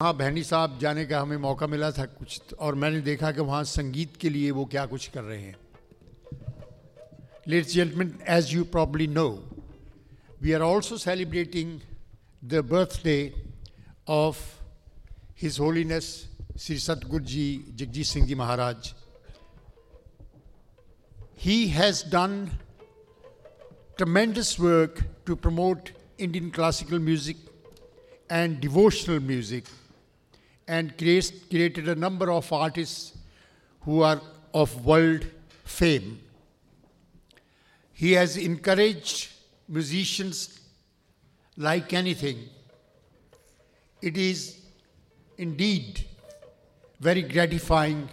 हाँ बहनी साहब जाने का हमें मौका मिला था कुछ और मैंने देखा कि वहाँ संगीत के लिए वो क्या कुछ कर रहे हैं। Ladies gentlemen as you probably know we are also celebrating the birthday of his holiness Shri Satguru ji Jagjit Singh ji Maharaj he has done tremendous work to promote Indian classical music and devotional music and creates, created a number of artists who are of world fame. He has encouraged musicians like anything. It is indeed very gratifying.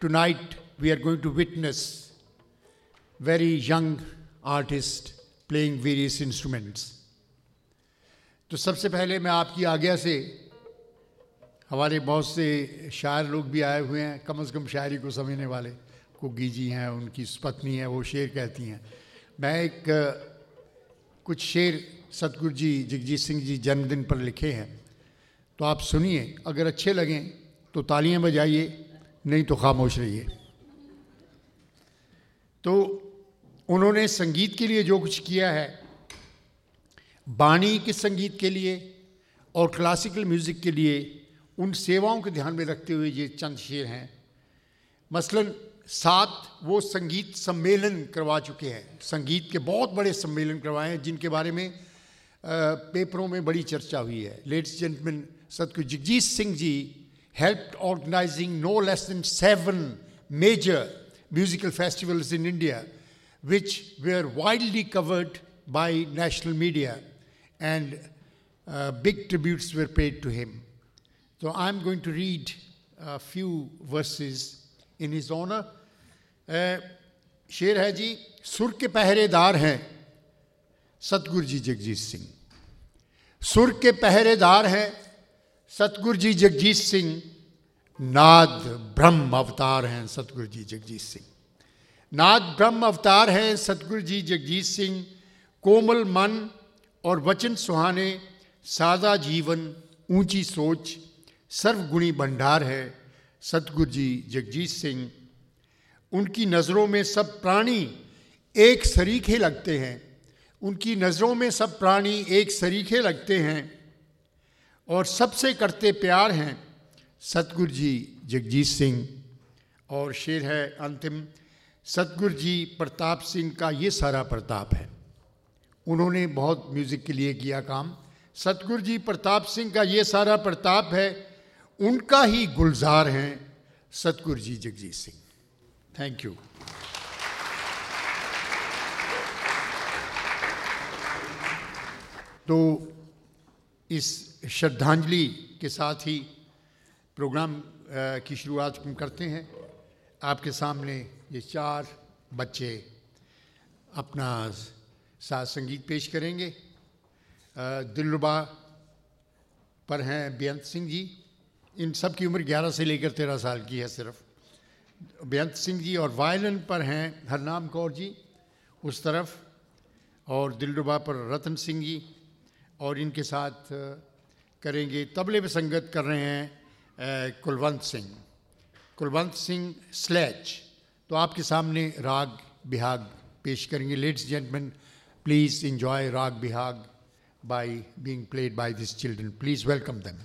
Tonight we are going to witness very young artists playing various instruments. तो सबसे पहले मैं आपकी आज्ञा से हमारे बहुत से शायर लोग भी आए हुए हैं, कम से कम शायरी को समझने वाले। कुग्गी जी हैं, उनकी पत्नी है, वो शेर कहती हैं। मैं एक, कुछ शेर सतगुरु जी, जगजीत सिंह जी जन्मदिन पर लिखे हैं। तो आप सुनिए, अगर अच्छे लगें तो तालियाँ बजाइए, नहीं तो खामोश रहिए। तो उन्होंने संगीत के लिए जो कुछ किया है बाणी के संगीत के लिए और क्लासिकल म्यूज़िक के लिए उन सेवाओं को ध्यान में रखते हुए ये चंद शेर हैं। मसलन सात वो संगीत सम्मेलन करवा चुके हैं। संगीत के बहुत बड़े सम्मेलन करवाए हैं जिनके बारे में पेपरों में बड़ी चर्चा हुई है। Ladies gentlemen Satguru Jagjit Singh ji help organising no less than seven major musical festivals in India which were widely covered by national media and uh, big tributes were paid to him. So I'm going to read a few verses in his honor. शेर है जी, सुर के पहरेदार हैं सतगुरु जी जगजीत सिंह। सुर के पहरेदार हैं सतगुरु जी जगजीत सिंह। नाद ब्रह्म अवतार हैं सतगुरु जी जगजीत सिंह। नाद ब्रह्म अवतार हैं सतगुरु जी जगजीत सिंह। कोमल मन और वचन सुहाने, सादा जीवन, ऊँची सोच सर्वगुणी भंडार है सतगुरु जी जगजीत सिंह। उनकी नज़रों में सब प्राणी एक सरीखे लगते हैं। उनकी नज़रों में सब प्राणी एक सरीखे लगते हैं और सबसे करते प्यार हैं सतगुरु जी जगजीत सिंह। और शेर है अंतिम, सतगुरु जी प्रताप सिंह का ये सारा प्रताप है। उन्होंने बहुत म्यूज़िक के लिए किया काम। सतगुरु जी प्रताप सिंह का ये सारा प्रताप है उनका ही गुलजार हैं सतगुरु जी जगजीत सिंह। थैंक यू तो इस श्रद्धांजलि के साथ ही प्रोग्राम की शुरुआत हम करते हैं। आपके सामने ये चार बच्चे अपना साथ संगीत पेश करेंगे। दिलरुबा पर हैं बेअंत सिंह जी। इन सब की उम्र 11 से लेकर 13 साल की है सिर्फ़ बेअंत सिंह जी और वायलिन पर हैं हरनाम कौर जी उस तरफ़ और दिलरुबा पर रतन सिंह जी और इनके साथ करेंगे तबले पे संगत कर रहे हैं कुलवंत सिंह कुलवंत सिंह स्लेच तो आपके सामने राग बिहाग पेश करेंगे लेट्स जेंटमैन प्लीज़ इंजॉय राग Bihag by being played by these children. Please welcome them.